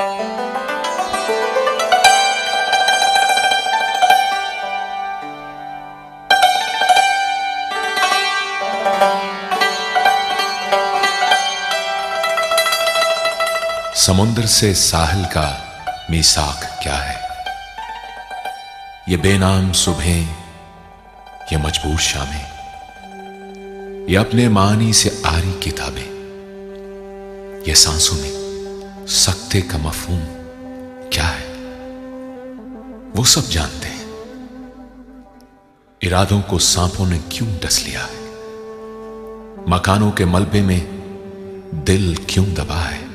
समुद्र से साहल का मीसाक क्या है? ये बेनाम सुबह, ये मजबूर शामें, ये अपने मानी से आरी किताबें, ये सांसों में सख्ते का मफहूम क्या है? वो सब जानते हैं। इरादों को सांपों ने क्यों डस लिया है? मकानों के मलबे में दिल क्यों दबा है?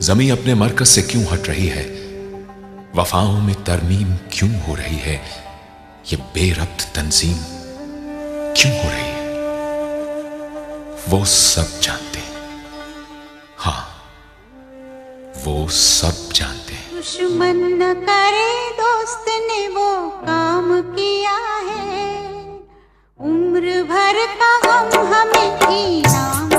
जमी अपने मरकज से क्यों हट रही है? वफाओं में तरमीम क्यों हो रही है? ये बेरब्त तंजीम क्यों हो रही है? वो सब जानते हाँ। वो सब जानते हैं। दुश्मन न करे दोस्त ने वो काम किया है। उम्र भर का हम हमें इनाम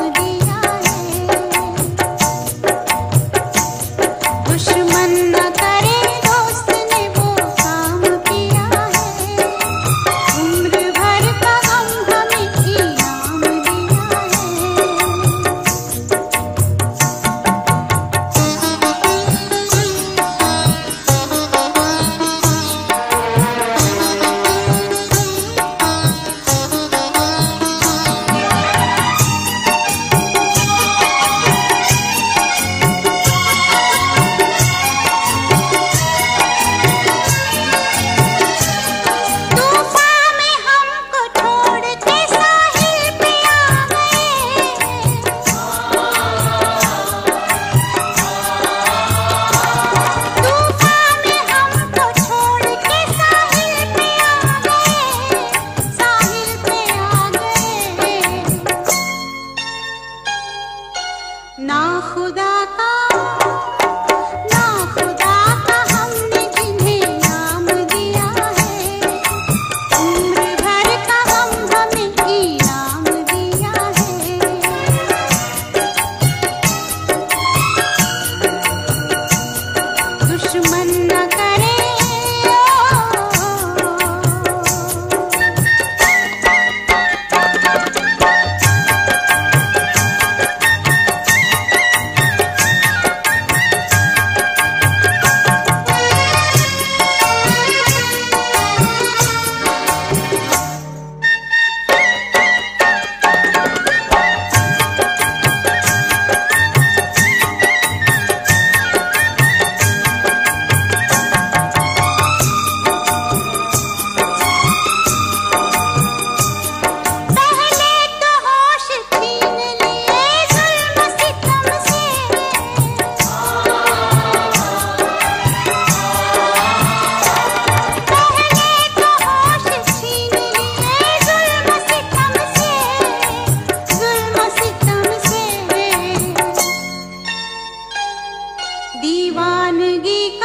ीानी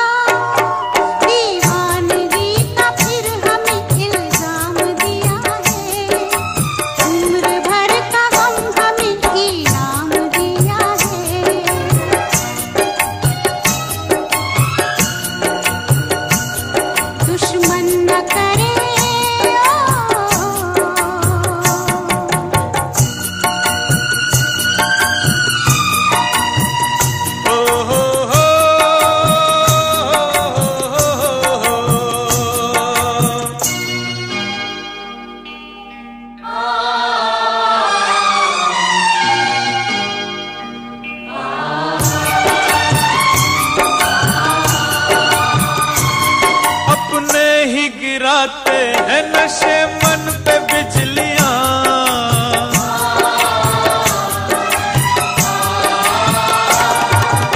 नशे मन पे बिजलियाँ।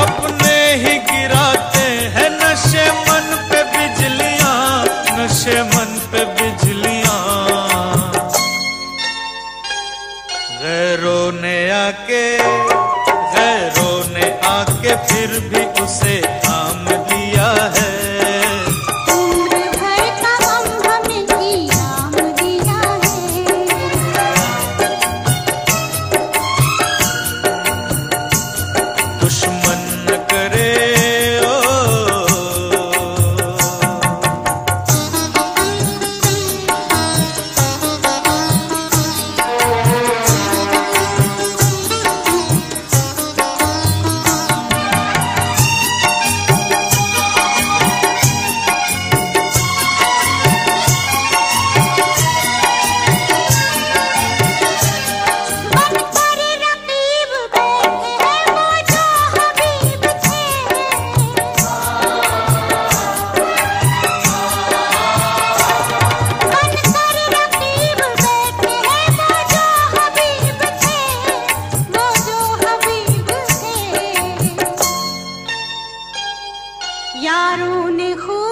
अपने ही गिराते हैं नशे मन पे बिजलियाँ, नशे मन पे बिजलियाँ। गैरों गैरों ने आके फिर भी उसे यारों ने खूब